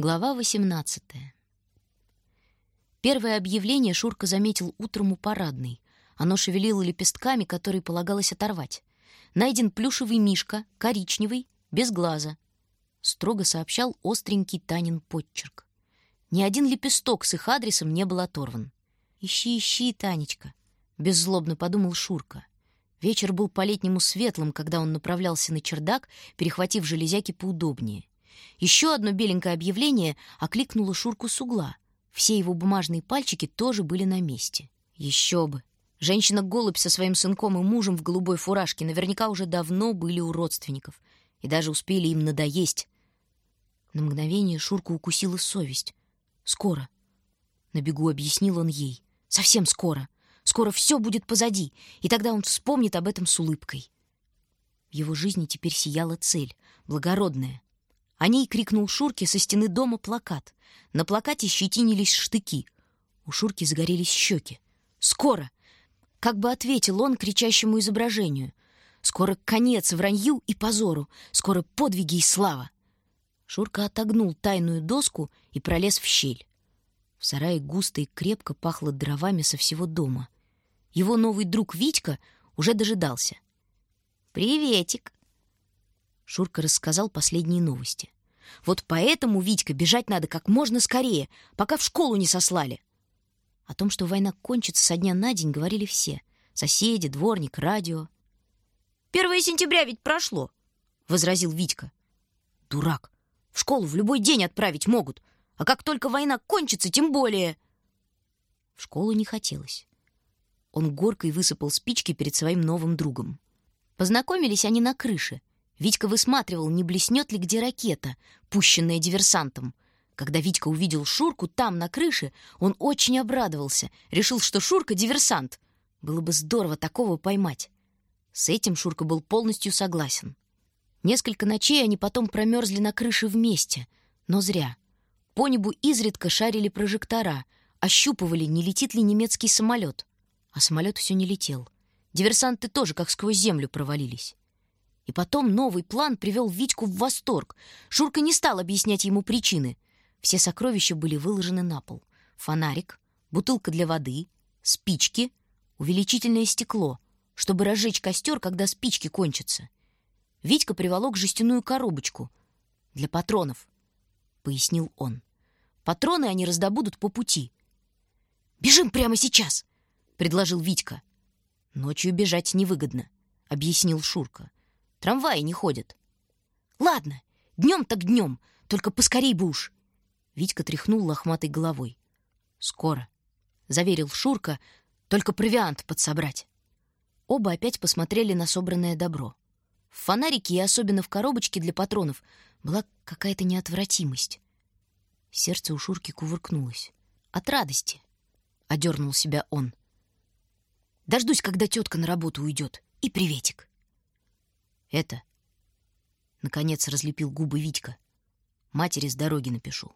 Глава 18. Первое объявление Шурка заметил утром у парадной. Оно шевелило лепестками, которые полагалось оторвать. Найден плюшевый мишка, коричневый, без глаза. Строго сообщал остренький Танин подчерк. Ни один лепесток с их адресом не был оторван. «Ищи, ищи, Танечка», — беззлобно подумал Шурка. Вечер был по-летнему светлым, когда он направлялся на чердак, перехватив железяки поудобнее. Еще одно беленькое объявление окликнуло Шурку с угла. Все его бумажные пальчики тоже были на месте. Еще бы! Женщина-голубь со своим сынком и мужем в голубой фуражке наверняка уже давно были у родственников и даже успели им надоесть. На мгновение Шурку укусила совесть. «Скоро», — на бегу объяснил он ей, — «совсем скоро. Скоро все будет позади, и тогда он вспомнит об этом с улыбкой». В его жизни теперь сияла цель, благородная, о ней крикнул Шурке со стены дома плакат. На плакате щетинились штыки. У Шурки загорелись щеки. «Скоро!» Как бы ответил он кричащему изображению. «Скоро конец вранью и позору! Скоро подвиги и слава!» Шурка отогнул тайную доску и пролез в щель. В сарае густо и крепко пахло дровами со всего дома. Его новый друг Витька уже дожидался. «Приветик!» Шурка рассказал последние новости. Вот поэтому, Витька, бежать надо как можно скорее, пока в школу не сослали. О том, что война кончится со дня на день, говорили все. Соседи, дворник, радио. «Первое сентября ведь прошло», — возразил Витька. «Дурак. В школу в любой день отправить могут. А как только война кончится, тем более...» В школу не хотелось. Он горкой высыпал спички перед своим новым другом. Познакомились они на крыше, Витька высматривал, не блеснет ли где ракета, пущенная диверсантом. Когда Витька увидел Шурку там, на крыше, он очень обрадовался, решил, что Шурка — диверсант. Было бы здорово такого поймать. С этим Шурка был полностью согласен. Несколько ночей они потом промерзли на крыше вместе, но зря. По небу изредка шарили прожектора, ощупывали, не летит ли немецкий самолет. А самолет все не летел. Диверсанты тоже как сквозь землю провалились. И потом новый план привел Витьку в восторг. Шурка не стал объяснять ему причины. Все сокровища были выложены на пол. Фонарик, бутылка для воды, спички, увеличительное стекло, чтобы разжечь костер, когда спички кончатся. Витька приволок жестяную коробочку для патронов, — пояснил он. Патроны они раздобудут по пути. «Бежим прямо сейчас!» — предложил Витька. «Ночью бежать невыгодно», — объяснил Шурка. Трамваи не ходят. Ладно, днем так днем, только поскорей бы уж. Витька тряхнул лохматой головой. Скоро, заверил Шурка, только провиант подсобрать. Оба опять посмотрели на собранное добро. В фонарике и особенно в коробочке для патронов была какая-то неотвратимость. Сердце у Шурки кувыркнулось. От радости. Одернул себя он. Дождусь, когда тетка на работу уйдет. И приветик. Это... Наконец разлепил губы Витька. Матери с дороги напишу.